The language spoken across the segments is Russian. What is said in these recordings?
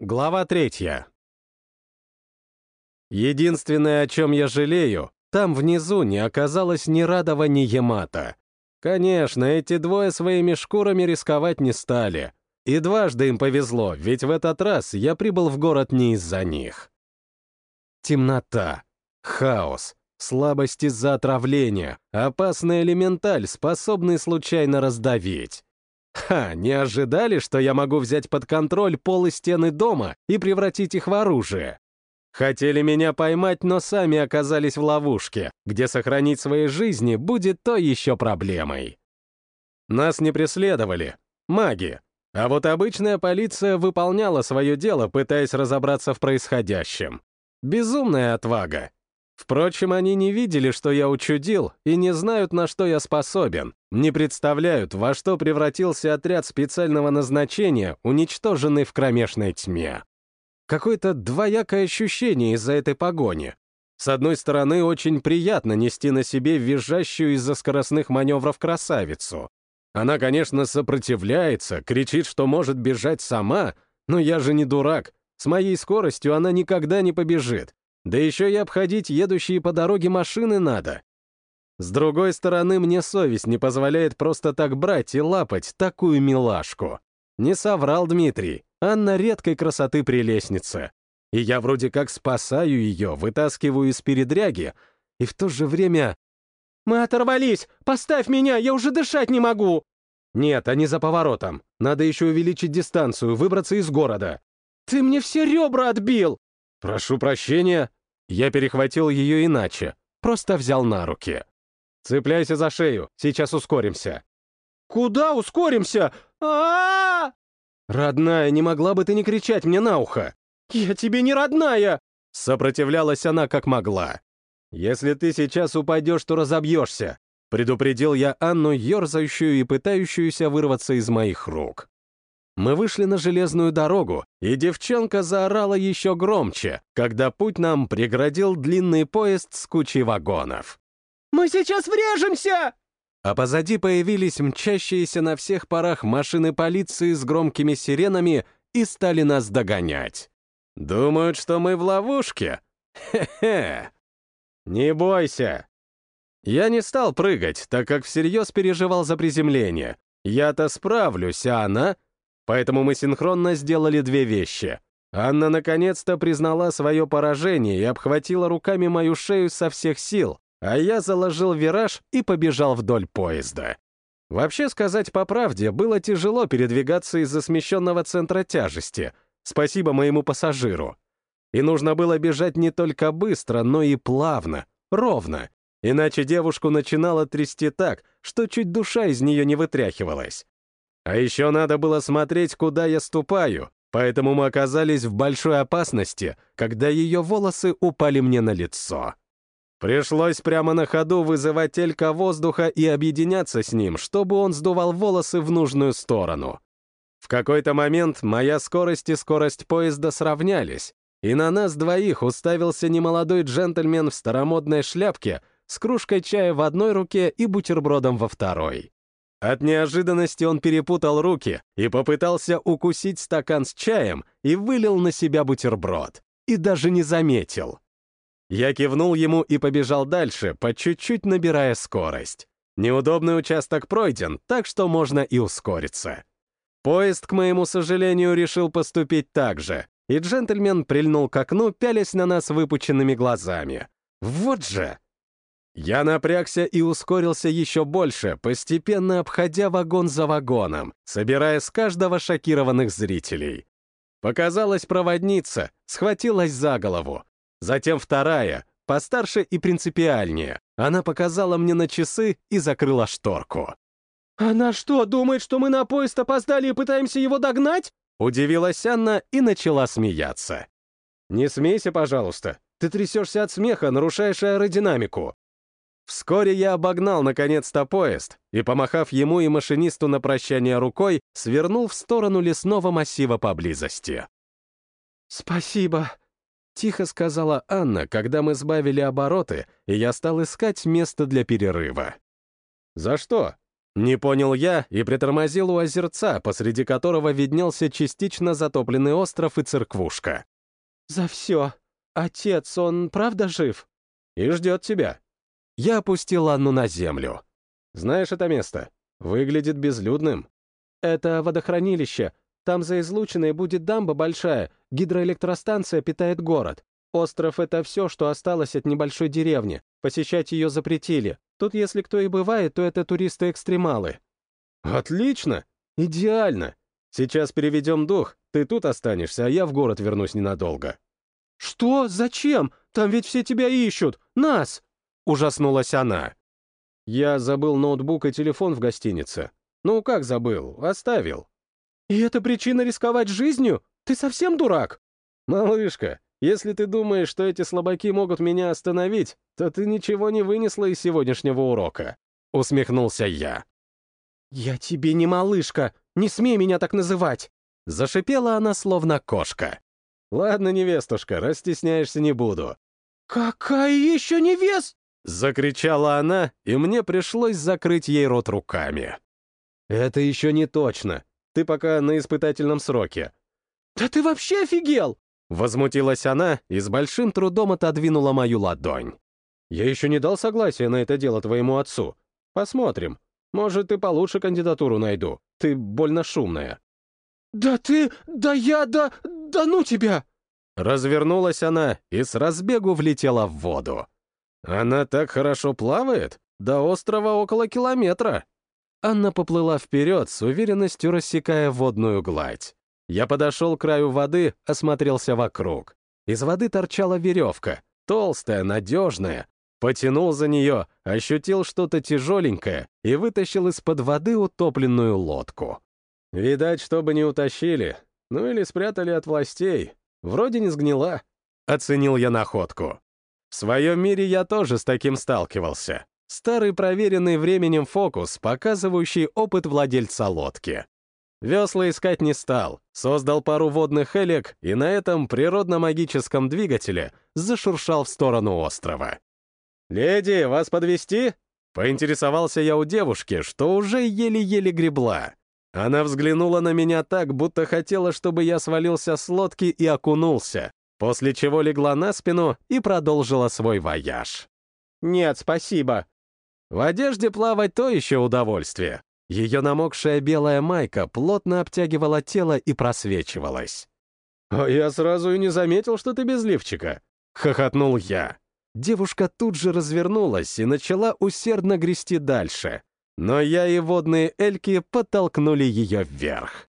Глава третья. Единственное, о чем я жалею, там внизу не оказалось ни Радова, ни Ямата. Конечно, эти двое своими шкурами рисковать не стали. И дважды им повезло, ведь в этот раз я прибыл в город не из-за них. Темнота, хаос, слабость из-за отравления, опасный элементаль, способный случайно раздавить. Ха, не ожидали, что я могу взять под контроль пол стены дома и превратить их в оружие? Хотели меня поймать, но сами оказались в ловушке, где сохранить свои жизни будет то еще проблемой. Нас не преследовали. Маги. А вот обычная полиция выполняла свое дело, пытаясь разобраться в происходящем. Безумная отвага. Впрочем, они не видели, что я учудил, и не знают, на что я способен, не представляют, во что превратился отряд специального назначения, уничтоженный в кромешной тьме. Какое-то двоякое ощущение из-за этой погони. С одной стороны, очень приятно нести на себе визжащую из-за скоростных маневров красавицу. Она, конечно, сопротивляется, кричит, что может бежать сама, но я же не дурак. С моей скоростью она никогда не побежит. Да еще и обходить едущие по дороге машины надо. С другой стороны, мне совесть не позволяет просто так брать и лапать такую милашку. Не соврал Дмитрий, Анна редкой красоты прелестница. И я вроде как спасаю ее, вытаскиваю из передряги, и в то же время... «Мы оторвались! Поставь меня, я уже дышать не могу!» «Нет, они за поворотом. Надо еще увеличить дистанцию, выбраться из города». «Ты мне все ребра отбил!» «Прошу прощения». Я перехватил ее иначе, просто взял на руки. «Цепляйся за шею, сейчас ускоримся». «Куда ускоримся? а, -а, -а, «Родная, не могла бы ты не кричать мне на ухо?» «Я тебе не родная!» Сопротивлялась она как могла. «Если ты сейчас упадешь, то разобьешься», предупредил я Анну, ерзающую и пытающуюся вырваться из моих рук. Мы вышли на железную дорогу, и девчонка заорала еще громче, когда путь нам преградил длинный поезд с кучей вагонов. «Мы сейчас врежемся!» А позади появились мчащиеся на всех парах машины полиции с громкими сиренами и стали нас догонять. Думают, что мы в ловушке? Хе-хе! Не бойся! Я не стал прыгать, так как всерьез переживал за приземление. Я-то справлюсь, а она Поэтому мы синхронно сделали две вещи. Анна наконец-то признала свое поражение и обхватила руками мою шею со всех сил, а я заложил вираж и побежал вдоль поезда. Вообще сказать по правде, было тяжело передвигаться из-за смещенного центра тяжести. Спасибо моему пассажиру. И нужно было бежать не только быстро, но и плавно, ровно. Иначе девушку начинало трясти так, что чуть душа из нее не вытряхивалась. А еще надо было смотреть, куда я ступаю, поэтому мы оказались в большой опасности, когда ее волосы упали мне на лицо. Пришлось прямо на ходу вызывать элька воздуха и объединяться с ним, чтобы он сдувал волосы в нужную сторону. В какой-то момент моя скорость и скорость поезда сравнялись, и на нас двоих уставился немолодой джентльмен в старомодной шляпке с кружкой чая в одной руке и бутербродом во второй. От неожиданности он перепутал руки и попытался укусить стакан с чаем и вылил на себя бутерброд. И даже не заметил. Я кивнул ему и побежал дальше, по чуть-чуть набирая скорость. Неудобный участок пройден, так что можно и ускориться. Поезд, к моему сожалению, решил поступить так же, и джентльмен прильнул к окну, пялясь на нас выпученными глазами. Вот же! Я напрягся и ускорился еще больше, постепенно обходя вагон за вагоном, собирая с каждого шокированных зрителей. Показалась проводница, схватилась за голову. Затем вторая, постарше и принципиальнее. Она показала мне на часы и закрыла шторку. «Она что, думает, что мы на поезд опоздали и пытаемся его догнать?» Удивилась Анна и начала смеяться. «Не смейся, пожалуйста. Ты трясешься от смеха, нарушаешь аэродинамику. Вскоре я обогнал наконец-то поезд и, помахав ему и машинисту на прощание рукой, свернул в сторону лесного массива поблизости. «Спасибо», — тихо сказала Анна, когда мы сбавили обороты, и я стал искать место для перерыва. «За что?» Не понял я и притормозил у озерца, посреди которого виднелся частично затопленный остров и церквушка. «За все. Отец, он правда жив?» «И ждет тебя». Я опустил Анну на землю. «Знаешь это место? Выглядит безлюдным». «Это водохранилище. Там за излучиной будет дамба большая, гидроэлектростанция питает город. Остров — это все, что осталось от небольшой деревни. Посещать ее запретили. Тут, если кто и бывает, то это туристы-экстремалы». «Отлично! Идеально! Сейчас переведем дух, ты тут останешься, а я в город вернусь ненадолго». «Что? Зачем? Там ведь все тебя ищут! Нас!» — ужаснулась она. «Я забыл ноутбук и телефон в гостинице. Ну, как забыл? Оставил». «И это причина рисковать жизнью? Ты совсем дурак?» «Малышка, если ты думаешь, что эти слабаки могут меня остановить, то ты ничего не вынесла из сегодняшнего урока», — усмехнулся я. «Я тебе не малышка, не смей меня так называть!» Зашипела она, словно кошка. «Ладно, невестушка, расстесняешься не буду». «Какая еще невест?» Закричала она, и мне пришлось закрыть ей рот руками. «Это еще не точно. Ты пока на испытательном сроке». «Да ты вообще офигел!» Возмутилась она и с большим трудом отодвинула мою ладонь. «Я еще не дал согласия на это дело твоему отцу. Посмотрим. Может, и получше кандидатуру найду. Ты больно шумная». «Да ты... Да я... Да... Да ну тебя!» Развернулась она и с разбегу влетела в воду. «Она так хорошо плавает? До острова около километра». Анна поплыла вперед, с уверенностью рассекая водную гладь. Я подошел к краю воды, осмотрелся вокруг. Из воды торчала веревка, толстая, надежная. Потянул за нее, ощутил что-то тяжеленькое и вытащил из-под воды утопленную лодку. Видать, чтобы не утащили, ну или спрятали от властей. Вроде не сгнила. Оценил я находку. В своем мире я тоже с таким сталкивался. Старый проверенный временем фокус, показывающий опыт владельца лодки. Весла искать не стал, создал пару водных элек и на этом природно-магическом двигателе зашуршал в сторону острова. «Леди, вас подвести? Поинтересовался я у девушки, что уже еле-еле гребла. Она взглянула на меня так, будто хотела, чтобы я свалился с лодки и окунулся, после чего легла на спину и продолжила свой вояж. «Нет, спасибо». В одежде плавать то еще удовольствие. Ее намокшая белая майка плотно обтягивала тело и просвечивалась. «А я сразу и не заметил, что ты без лифчика», — хохотнул я. Девушка тут же развернулась и начала усердно грести дальше. Но я и водные эльки подтолкнули ее вверх.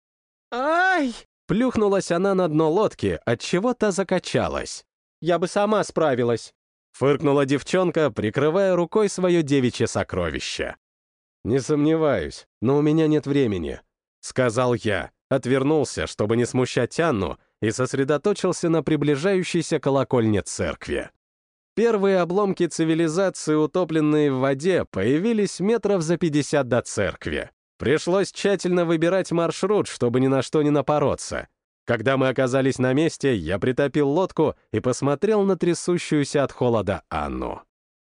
«Ай!» Плюхнулась она на дно лодки, отчего та закачалась. «Я бы сама справилась», — фыркнула девчонка, прикрывая рукой свое девичье сокровище. «Не сомневаюсь, но у меня нет времени», — сказал я, отвернулся, чтобы не смущать Анну, и сосредоточился на приближающейся колокольне церкви. Первые обломки цивилизации, утопленные в воде, появились метров за 50 до церкви. Пришлось тщательно выбирать маршрут, чтобы ни на что не напороться. Когда мы оказались на месте, я притопил лодку и посмотрел на трясущуюся от холода Анну.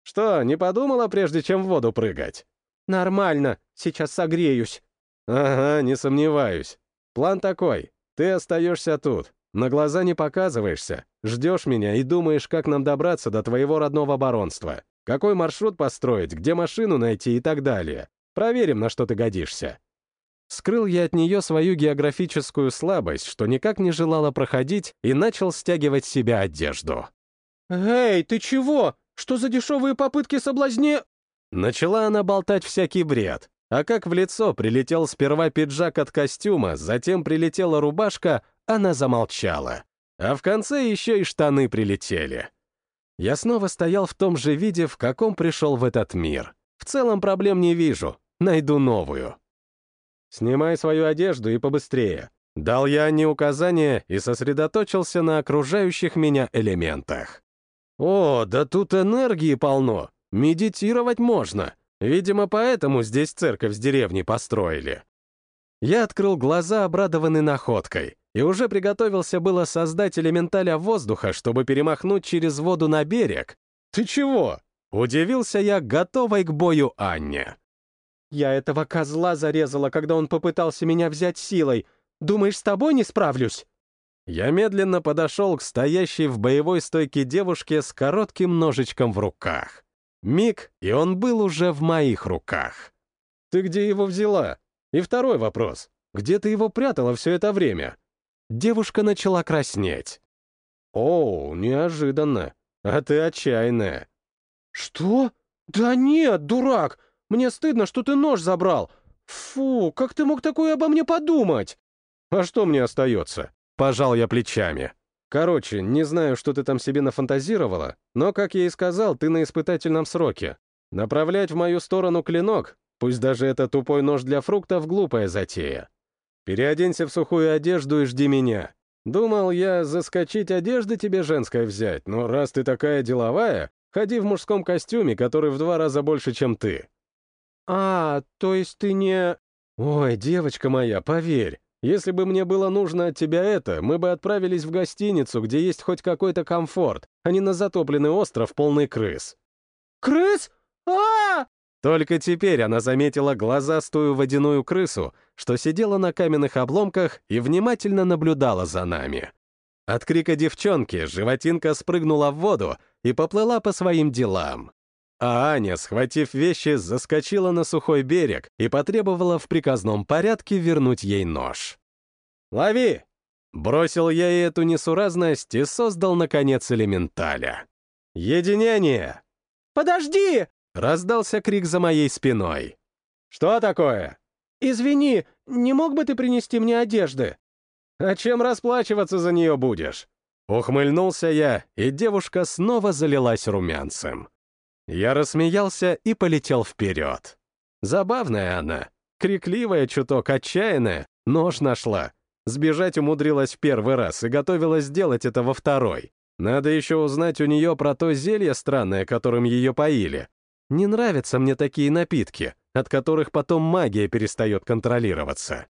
«Что, не подумала, прежде чем в воду прыгать?» «Нормально, сейчас согреюсь». «Ага, не сомневаюсь. План такой. Ты остаешься тут, на глаза не показываешься, ждешь меня и думаешь, как нам добраться до твоего родного баронства, какой маршрут построить, где машину найти и так далее. Проверим, на что ты годишься». Скрыл я от нее свою географическую слабость, что никак не желала проходить, и начал стягивать с себя одежду. «Эй, ты чего? Что за дешевые попытки соблазне...» Начала она болтать всякий бред. А как в лицо прилетел сперва пиджак от костюма, затем прилетела рубашка, она замолчала. А в конце еще и штаны прилетели. Я снова стоял в том же виде, в каком пришел в этот мир. В целом проблем не вижу, найду новую. «Снимай свою одежду и побыстрее», Дал я Анне указания и сосредоточился на окружающих меня элементах. «О, да тут энергии полно! Медитировать можно. Видимо, поэтому здесь церковь с деревней построили. Я открыл глаза, обрадованный находкой, и уже приготовился было создать элементаля воздуха, чтобы перемахнуть через воду на берег. «Ты чего?» — удивился я, готовой к бою Анне. Я этого козла зарезала, когда он попытался меня взять силой. Думаешь, с тобой не справлюсь?» Я медленно подошел к стоящей в боевой стойке девушке с коротким ножичком в руках. Миг, и он был уже в моих руках. «Ты где его взяла?» И второй вопрос. «Где ты его прятала все это время?» Девушка начала краснеть. «О, неожиданно. А ты отчаянная». «Что? Да нет, дурак! Мне стыдно, что ты нож забрал. Фу, как ты мог такое обо мне подумать?» «А что мне остается?» Пожал я плечами. «Короче, не знаю, что ты там себе нафантазировала, но, как я и сказал, ты на испытательном сроке. Направлять в мою сторону клинок, пусть даже это тупой нож для фруктов, глупая затея. Переоденься в сухую одежду и жди меня. Думал я заскочить одежды тебе женской взять, но раз ты такая деловая, ходи в мужском костюме, который в два раза больше, чем ты». «А, то есть ты не...» «Ой, девочка моя, поверь, если бы мне было нужно от тебя это, мы бы отправились в гостиницу, где есть хоть какой-то комфорт, а не на затопленный остров, полный крыс». «Крыс? а, -а, -а Только теперь она заметила глазастую водяную крысу, что сидела на каменных обломках и внимательно наблюдала за нами. От крика девчонки животинка спрыгнула в воду и поплыла по своим делам. А Аня, схватив вещи, заскочила на сухой берег и потребовала в приказном порядке вернуть ей нож. «Лови!» Бросил я ей эту несуразность и создал, наконец, элементаля. «Единение!» «Подожди!» — раздался крик за моей спиной. «Что такое?» «Извини, не мог бы ты принести мне одежды?» «А чем расплачиваться за нее будешь?» Ухмыльнулся я, и девушка снова залилась румянцем. Я рассмеялся и полетел вперед. Забавная она, крикливая чуток, отчаянная, нож нашла. Сбежать умудрилась в первый раз и готовилась сделать это во второй. Надо еще узнать у нее про то зелье странное, которым ее поили. Не нравятся мне такие напитки, от которых потом магия перестает контролироваться.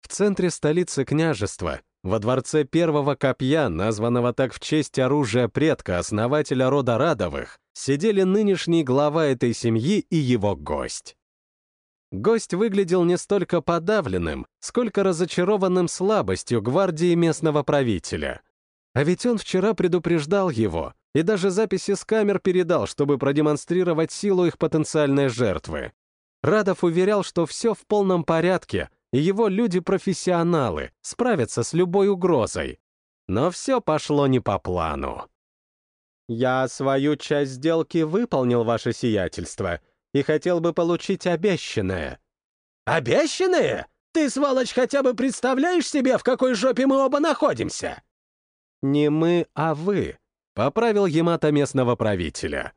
В центре столицы княжества во дворце первого копья, названного так в честь оружия предка, основателя рода Радовых, сидели нынешний глава этой семьи и его гость. Гость выглядел не столько подавленным, сколько разочарованным слабостью гвардии местного правителя. А ведь он вчера предупреждал его, и даже записи с камер передал, чтобы продемонстрировать силу их потенциальной жертвы. Радов уверял, что все в полном порядке, и его люди-профессионалы справятся с любой угрозой. Но все пошло не по плану. «Я свою часть сделки выполнил, ваше сиятельство, и хотел бы получить обещанное». «Обещанное? Ты, сволочь, хотя бы представляешь себе, в какой жопе мы оба находимся?» «Не мы, а вы», — поправил Ямато местного правителя.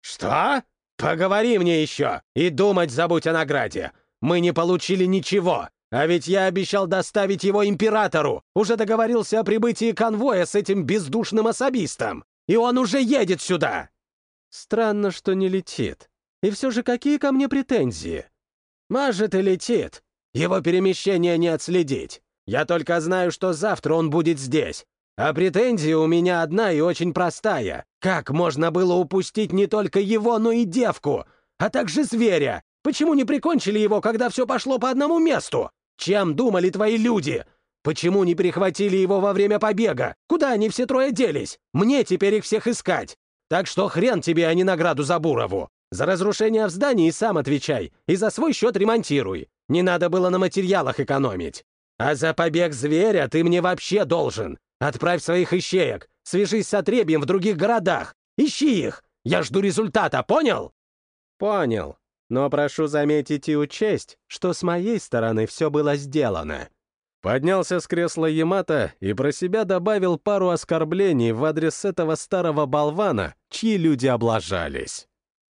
«Что? Поговори мне еще, и думать забудь о награде. Мы не получили ничего, а ведь я обещал доставить его императору, уже договорился о прибытии конвоя с этим бездушным особистом, и он уже едет сюда!» «Странно, что не летит. И все же какие ко мне претензии?» «Может, и летит. Его перемещение не отследить. Я только знаю, что завтра он будет здесь. А претензия у меня одна и очень простая. Как можно было упустить не только его, но и девку, а также зверя, Почему не прикончили его, когда все пошло по одному месту? Чем думали твои люди? Почему не перехватили его во время побега? Куда они все трое делись? Мне теперь их всех искать. Так что хрен тебе, а не награду за Бурову. За разрушение в здании сам отвечай, и за свой счет ремонтируй. Не надо было на материалах экономить. А за побег зверя ты мне вообще должен. Отправь своих ищеек, свяжись с отребьем в других городах. Ищи их. Я жду результата, понял? Понял. Но прошу заметить и учесть, что с моей стороны все было сделано». Поднялся с кресла Ямата и про себя добавил пару оскорблений в адрес этого старого болвана, чьи люди облажались.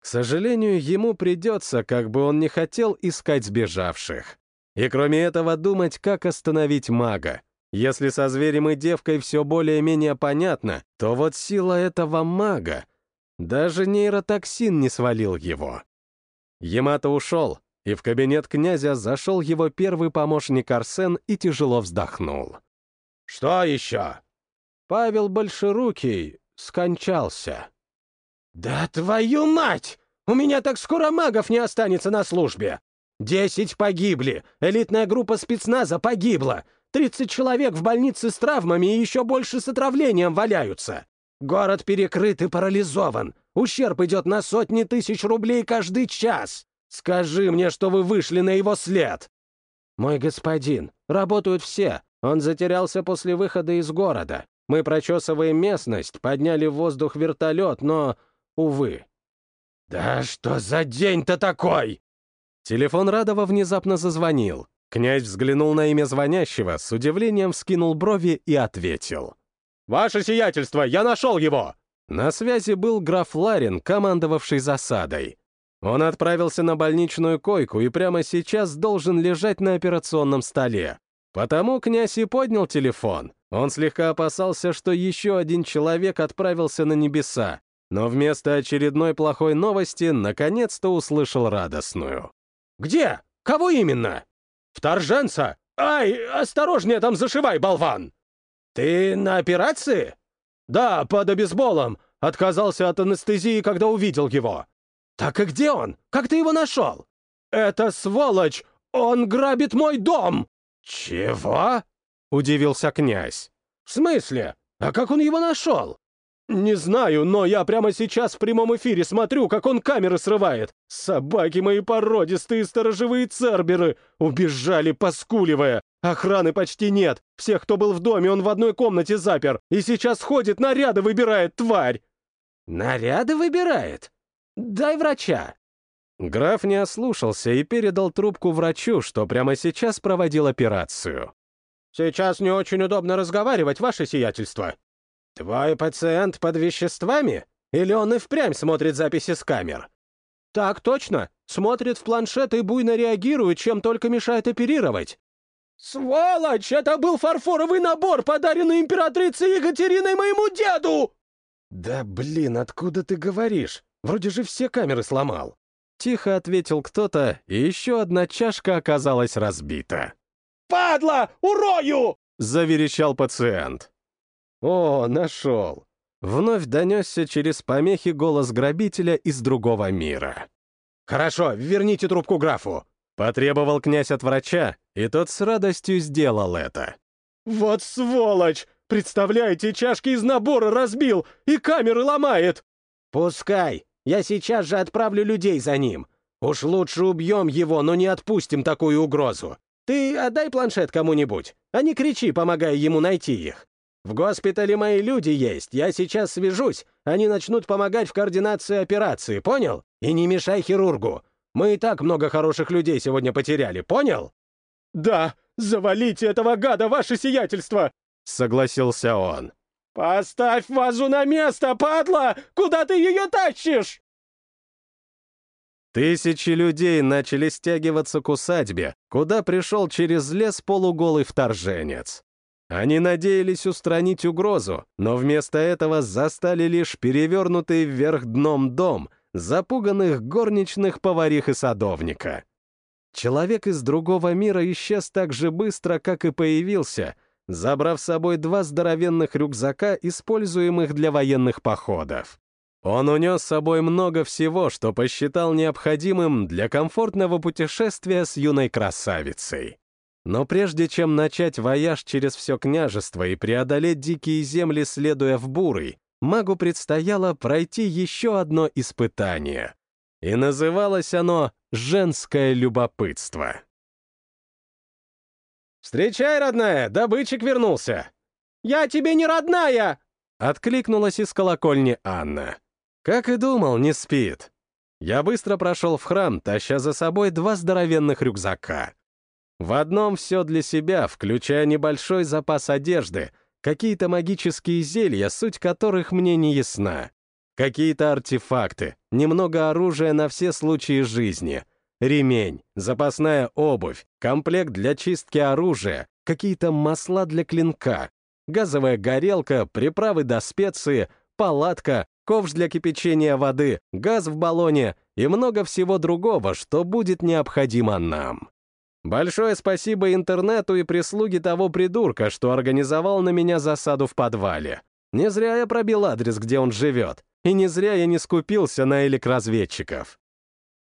К сожалению, ему придется, как бы он ни хотел, искать сбежавших. И кроме этого думать, как остановить мага. Если со зверем и девкой все более-менее понятно, то вот сила этого мага... Даже нейротоксин не свалил его. Ямато ушел, и в кабинет князя зашел его первый помощник Арсен и тяжело вздохнул. «Что еще?» «Павел Большерукий скончался». «Да твою мать! У меня так скоро магов не останется на службе. Десять погибли, элитная группа спецназа погибла, тридцать человек в больнице с травмами и еще больше с отравлением валяются. Город перекрыт и парализован. Ущерб идет на сотни тысяч рублей каждый час. Скажи мне, что вы вышли на его след!» «Мой господин, работают все. Он затерялся после выхода из города. Мы прочесываем местность, подняли в воздух вертолет, но, увы». «Да что за день-то такой?» Телефон Радова внезапно зазвонил. Князь взглянул на имя звонящего, с удивлением вскинул брови и ответил. «Ваше сиятельство, я нашел его!» На связи был граф Ларин, командовавший засадой. Он отправился на больничную койку и прямо сейчас должен лежать на операционном столе. Потому князь и поднял телефон. Он слегка опасался, что еще один человек отправился на небеса, но вместо очередной плохой новости наконец-то услышал радостную. «Где? Кого именно?» «Вторженца! Ай, осторожнее там зашивай, болван!» «Ты на операции?» «Да, под обезболом. Отказался от анестезии, когда увидел его». «Так и где он? Как ты его нашел?» «Это сволочь! Он грабит мой дом!» «Чего?» — удивился князь. «В смысле? А как он его нашел?» «Не знаю, но я прямо сейчас в прямом эфире смотрю, как он камеры срывает. Собаки мои породистые сторожевые церберы убежали, поскуливая. Охраны почти нет. Всех, кто был в доме, он в одной комнате запер. И сейчас ходит, наряды выбирает, тварь!» «Наряды выбирает? Дай врача!» Граф не ослушался и передал трубку врачу, что прямо сейчас проводил операцию. «Сейчас не очень удобно разговаривать, ваше сиятельство», «Твой пациент под веществами? Или он и впрямь смотрит записи с камер?» «Так точно. Смотрит в планшет и буйно реагирует, чем только мешает оперировать». «Сволочь! Это был фарфоровый набор, подаренный императрицей Екатериной моему деду!» «Да блин, откуда ты говоришь? Вроде же все камеры сломал». Тихо ответил кто-то, и еще одна чашка оказалась разбита. «Падла! Урою!» — заверещал пациент. «О, нашел!» Вновь донесся через помехи голос грабителя из другого мира. «Хорошо, верните трубку графу!» Потребовал князь от врача, и тот с радостью сделал это. «Вот сволочь! Представляете, чашки из набора разбил и камеры ломает!» «Пускай! Я сейчас же отправлю людей за ним. Уж лучше убьем его, но не отпустим такую угрозу. Ты отдай планшет кому-нибудь, а не кричи, помогая ему найти их. В госпитале мои люди есть, я сейчас свяжусь, они начнут помогать в координации операции, понял? И не мешай хирургу. Мы и так много хороших людей сегодня потеряли, понял?» «Да, завалите этого гада, ваше сиятельство!» — согласился он. «Поставь вазу на место, падла! Куда ты ее тащишь?» Тысячи людей начали стягиваться к усадьбе, куда пришел через лес полуголый вторженец. Они надеялись устранить угрозу, но вместо этого застали лишь перевернутый вверх дном дом, запуганных горничных поварих и садовника. Человек из другого мира исчез так же быстро, как и появился, забрав с собой два здоровенных рюкзака, используемых для военных походов. Он унес с собой много всего, что посчитал необходимым для комфортного путешествия с юной красавицей. Но прежде чем начать вояж через все княжество и преодолеть дикие земли, следуя в бурый, магу предстояло пройти еще одно испытание. И называлось оно «Женское любопытство». «Встречай, родная, добытчик вернулся!» «Я тебе не родная!» — откликнулась из колокольни Анна. Как и думал, не спит. Я быстро прошел в храм, таща за собой два здоровенных рюкзака. В одном все для себя, включая небольшой запас одежды, какие-то магические зелья, суть которых мне не ясна. Какие-то артефакты, немного оружия на все случаи жизни, ремень, запасная обувь, комплект для чистки оружия, какие-то масла для клинка, газовая горелка, приправы до специи, палатка, ковш для кипячения воды, газ в баллоне и много всего другого, что будет необходимо нам. Большое спасибо интернету и прислуге того придурка, что организовал на меня засаду в подвале. Не зря я пробил адрес, где он живет, и не зря я не скупился на электрозведчиков.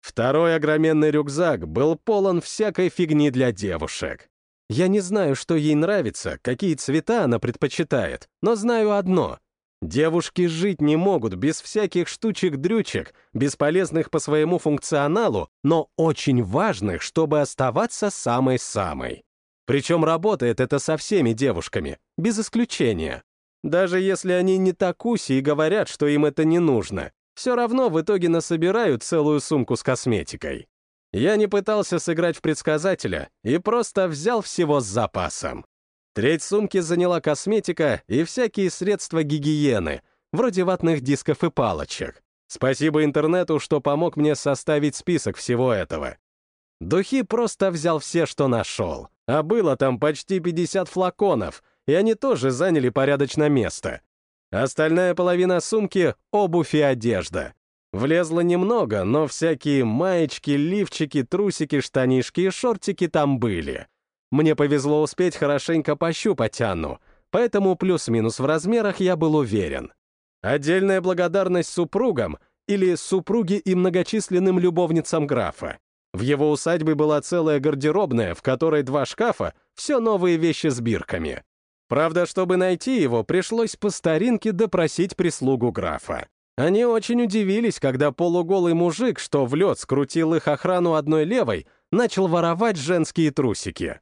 Второй огроменный рюкзак был полон всякой фигни для девушек. Я не знаю, что ей нравится, какие цвета она предпочитает, но знаю одно. Девушки жить не могут без всяких штучек-дрючек, бесполезных по своему функционалу, но очень важных, чтобы оставаться самой-самой. Причем работает это со всеми девушками, без исключения. Даже если они не такуси и говорят, что им это не нужно, все равно в итоге насобирают целую сумку с косметикой. Я не пытался сыграть в предсказателя и просто взял всего с запасом. Треть сумки заняла косметика и всякие средства гигиены, вроде ватных дисков и палочек. Спасибо интернету, что помог мне составить список всего этого. Духи просто взял все, что нашел. А было там почти 50 флаконов, и они тоже заняли порядочное место. Остальная половина сумки — обувь и одежда. Влезло немного, но всякие маечки, лифчики, трусики, штанишки и шортики там были. Мне повезло успеть хорошенько пощупать Анну, поэтому плюс-минус в размерах я был уверен. Отдельная благодарность супругам или супруге и многочисленным любовницам графа. В его усадьбе была целая гардеробная, в которой два шкафа, все новые вещи с бирками. Правда, чтобы найти его, пришлось по старинке допросить прислугу графа. Они очень удивились, когда полуголый мужик, что в лед скрутил их охрану одной левой, начал воровать женские трусики.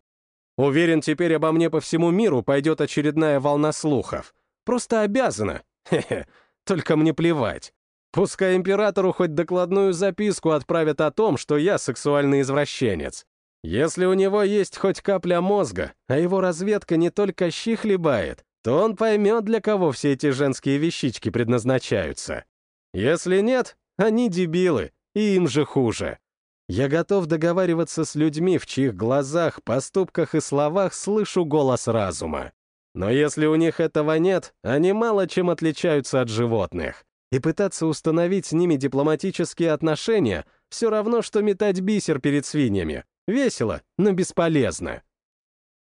Уверен, теперь обо мне по всему миру пойдет очередная волна слухов. Просто обязана. Хе-хе, только мне плевать. Пускай императору хоть докладную записку отправят о том, что я сексуальный извращенец. Если у него есть хоть капля мозга, а его разведка не только щи хлебает, то он поймет, для кого все эти женские вещички предназначаются. Если нет, они дебилы, и им же хуже. Я готов договариваться с людьми, в чьих глазах, поступках и словах слышу голос разума. Но если у них этого нет, они мало чем отличаются от животных и пытаться установить с ними дипломатические отношения все равно, что метать бисер перед свиньями. Весело, но бесполезно.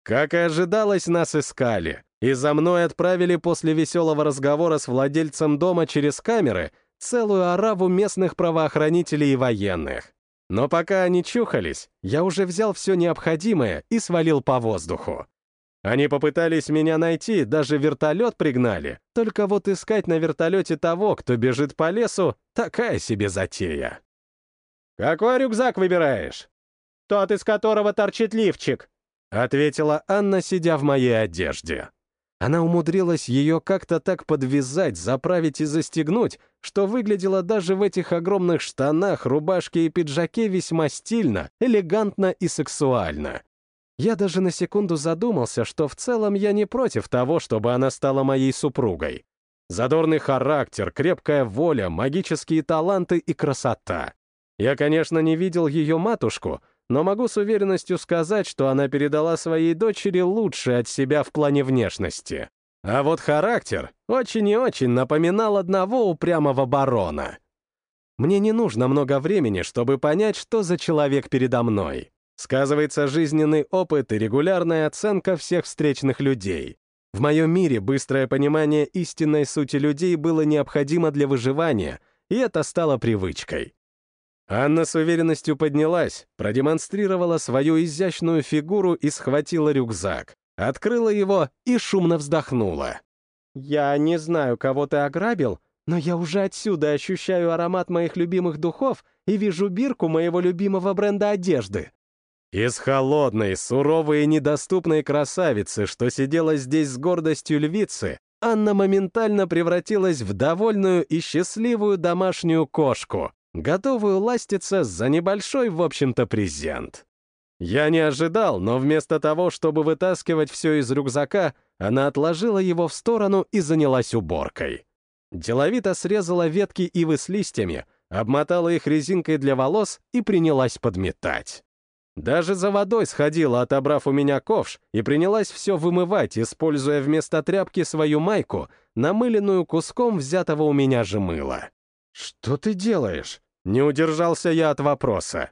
Как и ожидалось, нас искали, и за мной отправили после веселого разговора с владельцем дома через камеры целую ораву местных правоохранителей и военных. Но пока они чухались, я уже взял все необходимое и свалил по воздуху. Они попытались меня найти, даже вертолет пригнали. Только вот искать на вертолете того, кто бежит по лесу, такая себе затея. «Какой рюкзак выбираешь?» «Тот, из которого торчит лифчик», — ответила Анна, сидя в моей одежде. Она умудрилась ее как-то так подвязать, заправить и застегнуть, что выглядело даже в этих огромных штанах, рубашке и пиджаке весьма стильно, элегантно и сексуально. Я даже на секунду задумался, что в целом я не против того, чтобы она стала моей супругой. Задорный характер, крепкая воля, магические таланты и красота. Я, конечно, не видел ее матушку, но могу с уверенностью сказать, что она передала своей дочери лучшее от себя в плане внешности. А вот характер очень и очень напоминал одного упрямого барона. Мне не нужно много времени, чтобы понять, что за человек передо мной. Сказывается жизненный опыт и регулярная оценка всех встречных людей. В моем мире быстрое понимание истинной сути людей было необходимо для выживания, и это стало привычкой. Анна с уверенностью поднялась, продемонстрировала свою изящную фигуру и схватила рюкзак, открыла его и шумно вздохнула. «Я не знаю, кого ты ограбил, но я уже отсюда ощущаю аромат моих любимых духов и вижу бирку моего любимого бренда одежды. Из холодной, суровой и недоступной красавицы, что сидела здесь с гордостью львицы, Анна моментально превратилась в довольную и счастливую домашнюю кошку, готовую ластиться за небольшой, в общем-то, презент. Я не ожидал, но вместо того, чтобы вытаскивать все из рюкзака, она отложила его в сторону и занялась уборкой. Деловито срезала ветки ивы с листьями, обмотала их резинкой для волос и принялась подметать. Даже за водой сходила, отобрав у меня ковш, и принялась все вымывать, используя вместо тряпки свою майку, намыленную куском взятого у меня же мыла. «Что ты делаешь?» Не удержался я от вопроса.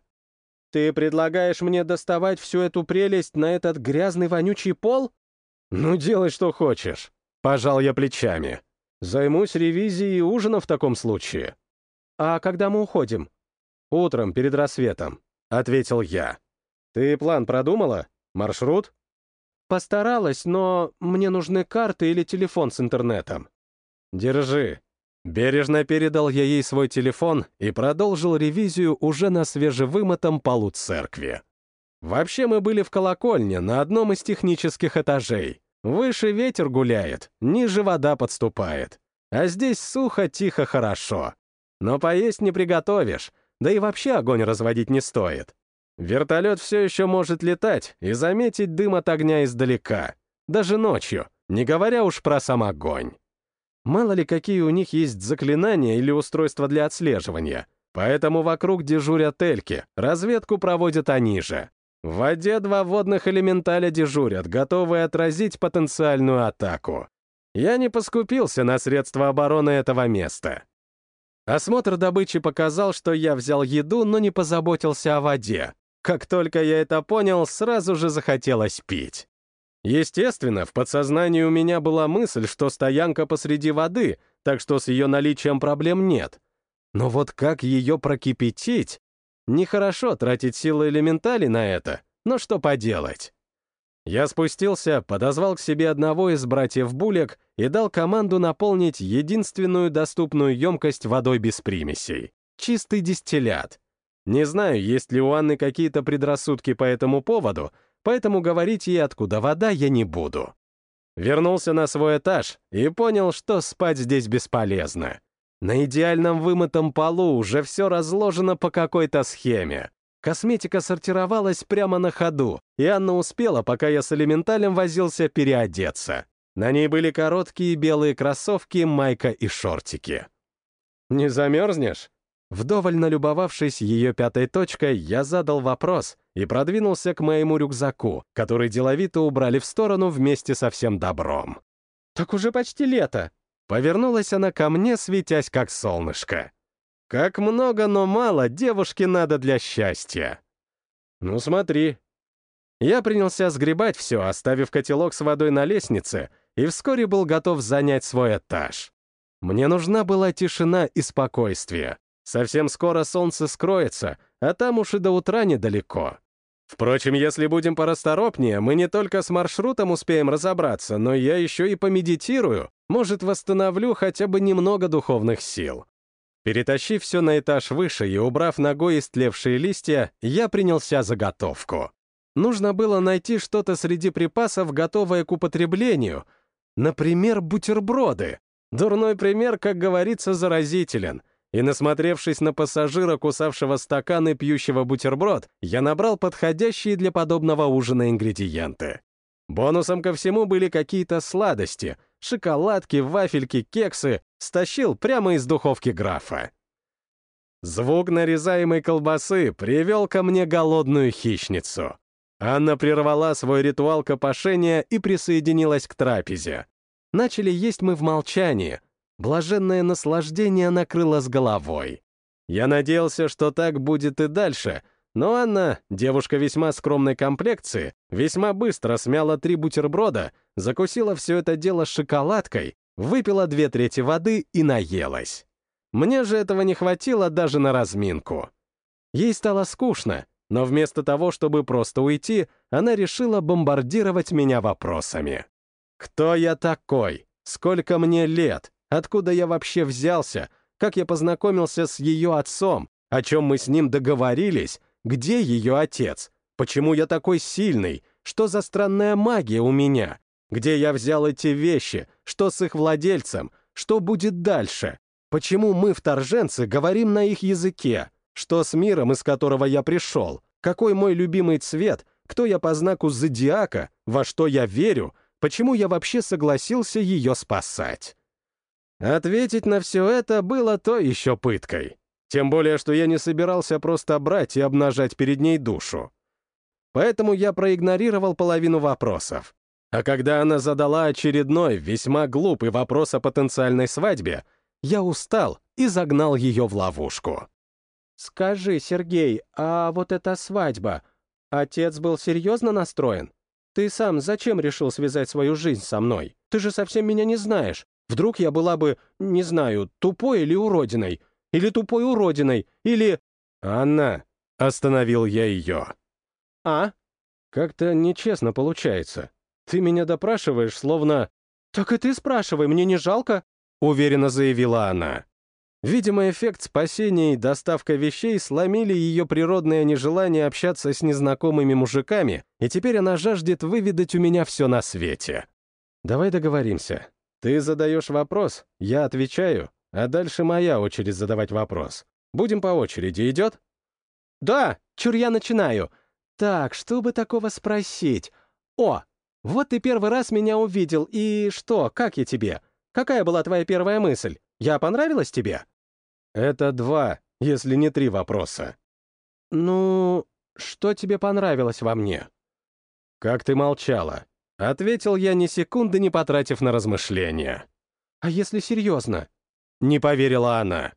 «Ты предлагаешь мне доставать всю эту прелесть на этот грязный вонючий пол?» «Ну, делай, что хочешь», — пожал я плечами. «Займусь ревизией ужина в таком случае». «А когда мы уходим?» «Утром, перед рассветом», — ответил я. «Ты план продумала? Маршрут?» «Постаралась, но мне нужны карты или телефон с интернетом». «Держи». Бережно передал я ей свой телефон и продолжил ревизию уже на свежевымытом полу церкви. Вообще мы были в колокольне на одном из технических этажей. Выше ветер гуляет, ниже вода подступает. А здесь сухо, тихо, хорошо. Но поесть не приготовишь, да и вообще огонь разводить не стоит. Вертолет все еще может летать и заметить дым от огня издалека, даже ночью, не говоря уж про сам огонь. Мало ли какие у них есть заклинания или устройства для отслеживания, поэтому вокруг дежурят эльки, разведку проводят они же. В воде два водных элементаля дежурят, готовые отразить потенциальную атаку. Я не поскупился на средства обороны этого места. Осмотр добычи показал, что я взял еду, но не позаботился о воде. Как только я это понял, сразу же захотелось пить. Естественно, в подсознании у меня была мысль, что стоянка посреди воды, так что с ее наличием проблем нет. Но вот как ее прокипятить? Нехорошо тратить силы элементали на это, но что поделать. Я спустился, подозвал к себе одного из братьев Булек и дал команду наполнить единственную доступную емкость водой без примесей. Чистый дистиллят. Не знаю, есть ли у Анны какие-то предрассудки по этому поводу, поэтому говорить ей, откуда вода, я не буду. Вернулся на свой этаж и понял, что спать здесь бесполезно. На идеальном вымытом полу уже все разложено по какой-то схеме. Косметика сортировалась прямо на ходу, и Анна успела, пока я с элементалем возился, переодеться. На ней были короткие белые кроссовки, майка и шортики. «Не замерзнешь?» Вдоволь налюбовавшись ее пятой точкой, я задал вопрос и продвинулся к моему рюкзаку, который деловито убрали в сторону вместе со всем добром. «Так уже почти лето!» Повернулась она ко мне, светясь как солнышко. Как много, но мало девушке надо для счастья. Ну смотри. Я принялся сгребать все, оставив котелок с водой на лестнице, и вскоре был готов занять свой этаж. Мне нужна была тишина и спокойствие. Совсем скоро солнце скроется, а там уж и до утра недалеко. Впрочем, если будем порасторопнее, мы не только с маршрутом успеем разобраться, но я еще и помедитирую, может, восстановлю хотя бы немного духовных сил. Перетащив все на этаж выше и убрав ногой истлевшие листья, я принялся за готовку. Нужно было найти что-то среди припасов, готовое к употреблению. Например, бутерброды. Дурной пример, как говорится, заразителен. И насмотревшись на пассажира, кусавшего стакан и пьющего бутерброд, я набрал подходящие для подобного ужина ингредиенты. Бонусом ко всему были какие-то сладости, шоколадки, вафельки, кексы, стащил прямо из духовки графа. Звук нарезаемой колбасы привел ко мне голодную хищницу. Анна прервала свой ритуал копошения и присоединилась к трапезе. Начали есть мы в молчании. Блаженное наслаждение накрыло с головой. Я надеялся, что так будет и дальше, но Анна, девушка весьма скромной комплекции, весьма быстро смяла три бутерброда, закусила все это дело шоколадкой выпила две трети воды и наелась. Мне же этого не хватило даже на разминку. Ей стало скучно, но вместо того, чтобы просто уйти, она решила бомбардировать меня вопросами. Кто я такой? Сколько мне лет? Откуда я вообще взялся? Как я познакомился с ее отцом? О чем мы с ним договорились? Где ее отец? Почему я такой сильный? Что за странная магия у меня? Где я взял эти вещи? Что с их владельцем? Что будет дальше? Почему мы, вторженцы, говорим на их языке? Что с миром, из которого я пришел? Какой мой любимый цвет? Кто я по знаку зодиака? Во что я верю? Почему я вообще согласился ее спасать? Ответить на все это было то еще пыткой. Тем более, что я не собирался просто брать и обнажать перед ней душу. Поэтому я проигнорировал половину вопросов. А когда она задала очередной, весьма глупый вопрос о потенциальной свадьбе, я устал и загнал ее в ловушку. «Скажи, Сергей, а вот эта свадьба, отец был серьезно настроен? Ты сам зачем решил связать свою жизнь со мной? Ты же совсем меня не знаешь. Вдруг я была бы, не знаю, тупой или уродиной, или тупой уродиной, или...» «Анна!» — остановил я ее. «А? Как-то нечестно получается. Ты меня допрашиваешь, словно...» «Так и ты спрашивай, мне не жалко?» — уверенно заявила она. Видимо, эффект спасения и доставка вещей сломили ее природное нежелание общаться с незнакомыми мужиками, и теперь она жаждет выведать у меня все на свете. Давай договоримся. Ты задаешь вопрос, я отвечаю, а дальше моя очередь задавать вопрос. Будем по очереди, идет? Да, чур я начинаю. Так, что бы такого спросить? О, вот ты первый раз меня увидел, и что, как я тебе? Какая была твоя первая мысль? Я понравилась тебе? Это два, если не три вопроса. Ну, что тебе понравилось во мне? Как ты молчала? Ответил я ни секунды не потратив на размышления. А если серьезно? Не поверила она.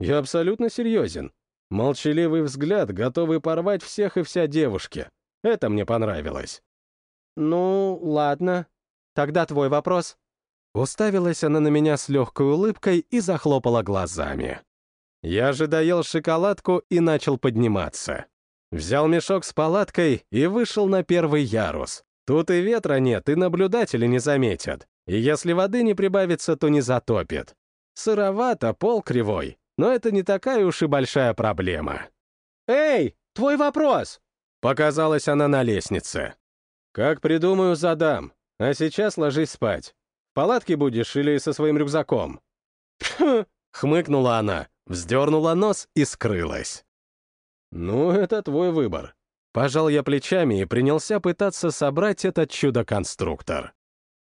Я абсолютно серьезен. Молчаливый взгляд, готовый порвать всех и вся девушки. Это мне понравилось. Ну, ладно. Тогда твой вопрос. Уставилась она на меня с легкой улыбкой и захлопала глазами. Я же доел шоколадку и начал подниматься. Взял мешок с палаткой и вышел на первый ярус. Тут и ветра нет, и наблюдатели не заметят. И если воды не прибавится, то не затопит. Сыровато, пол кривой, но это не такая уж и большая проблема. «Эй, твой вопрос!» Показалась она на лестнице. «Как придумаю, задам. А сейчас ложись спать палатке будешь или со своим рюкзаком?» хмыкнула она, вздернула нос и скрылась. «Ну, это твой выбор». Пожал я плечами и принялся пытаться собрать этот чудо-конструктор.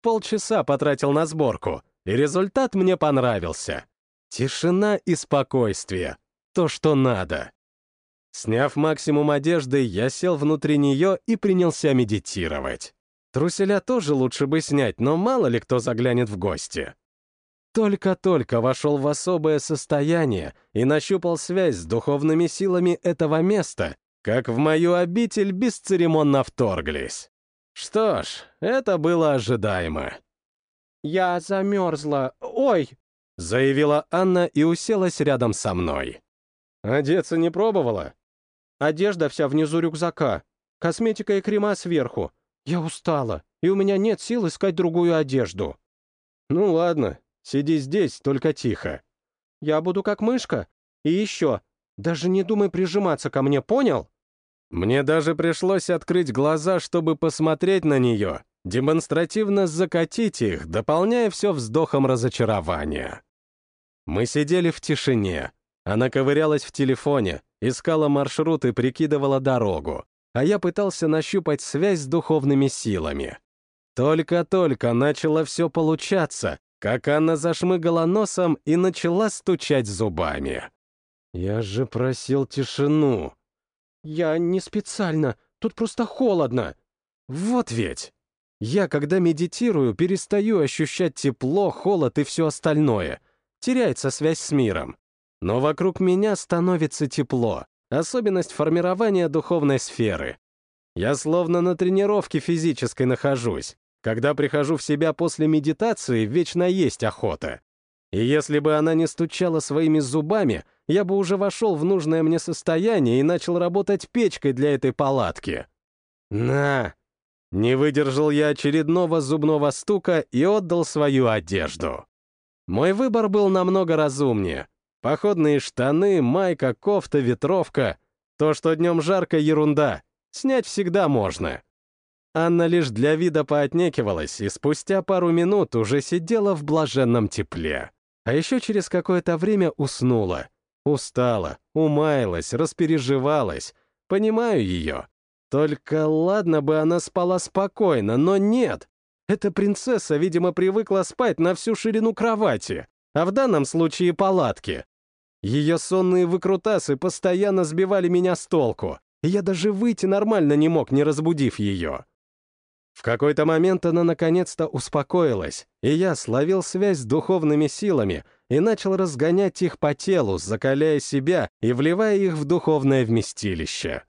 Полчаса потратил на сборку, и результат мне понравился. Тишина и спокойствие. То, что надо. Сняв максимум одежды, я сел внутри нее и принялся медитировать. Труселя тоже лучше бы снять, но мало ли кто заглянет в гости. Только-только вошел в особое состояние и нащупал связь с духовными силами этого места, как в мою обитель бесцеремонно вторглись. Что ж, это было ожидаемо. «Я замерзла. Ой!» — заявила Анна и уселась рядом со мной. «Одеться не пробовала?» «Одежда вся внизу рюкзака. Косметика и крема сверху. «Я устала, и у меня нет сил искать другую одежду». «Ну ладно, сиди здесь, только тихо». «Я буду как мышка. И еще, даже не думай прижиматься ко мне, понял?» Мне даже пришлось открыть глаза, чтобы посмотреть на нее, демонстративно закатить их, дополняя все вздохом разочарования. Мы сидели в тишине. Она ковырялась в телефоне, искала маршрут и прикидывала дорогу а я пытался нащупать связь с духовными силами. Только-только начало все получаться, как Анна зашмыгала носом и начала стучать зубами. «Я же просил тишину». «Я не специально, тут просто холодно». «Вот ведь!» Я, когда медитирую, перестаю ощущать тепло, холод и все остальное. Теряется связь с миром. Но вокруг меня становится тепло. Особенность формирования духовной сферы. Я словно на тренировке физической нахожусь. Когда прихожу в себя после медитации, вечно есть охота. И если бы она не стучала своими зубами, я бы уже вошел в нужное мне состояние и начал работать печкой для этой палатки. На! Не выдержал я очередного зубного стука и отдал свою одежду. Мой выбор был намного разумнее. Походные штаны, майка, кофта, ветровка. То, что днем жарко, ерунда. Снять всегда можно. Анна лишь для вида поотнекивалась и спустя пару минут уже сидела в блаженном тепле. А еще через какое-то время уснула. Устала, умаялась, распереживалась. Понимаю ее. Только ладно бы она спала спокойно, но нет. Эта принцесса, видимо, привыкла спать на всю ширину кровати, а в данном случае палатки. Ее сонные выкрутасы постоянно сбивали меня с толку, и я даже выйти нормально не мог, не разбудив ее. В какой-то момент она наконец-то успокоилась, и я словил связь с духовными силами и начал разгонять их по телу, закаляя себя и вливая их в духовное вместилище.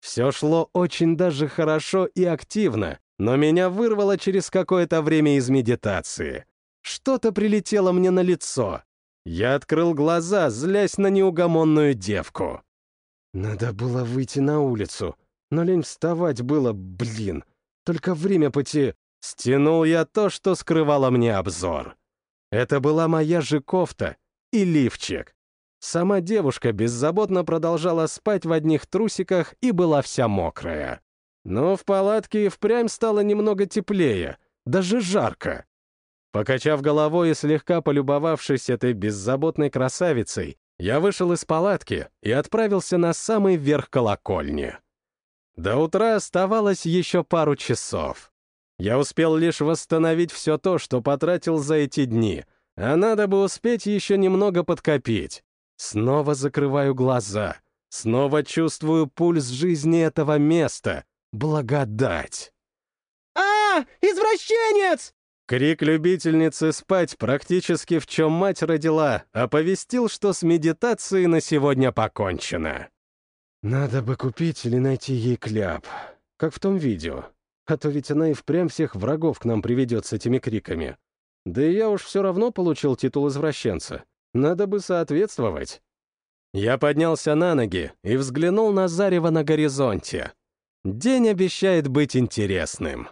Все шло очень даже хорошо и активно, но меня вырвало через какое-то время из медитации. Что-то прилетело мне на лицо, я открыл глаза, злясь на неугомонную девку. Надо было выйти на улицу, но лень вставать было, блин. Только время пути... Стянул я то, что скрывало мне обзор. Это была моя же кофта и лифчик. Сама девушка беззаботно продолжала спать в одних трусиках и была вся мокрая. Но в палатке и впрямь стало немного теплее, даже жарко. Покачав головой и слегка полюбовавшись этой беззаботной красавицей, я вышел из палатки и отправился на самый верх колокольни. До утра оставалось еще пару часов. Я успел лишь восстановить все то, что потратил за эти дни, а надо бы успеть еще немного подкопить. Снова закрываю глаза, снова чувствую пульс жизни этого места, благодать. «А, извращенец!» Крик любительницы спать практически в чем мать родила, оповестил, что с медитацией на сегодня покончено. Надо бы купить или найти ей кляп, как в том видео. А то ведь она и впрямь всех врагов к нам приведет с этими криками. Да и я уж все равно получил титул извращенца. Надо бы соответствовать. Я поднялся на ноги и взглянул на зарево на горизонте. День обещает быть интересным.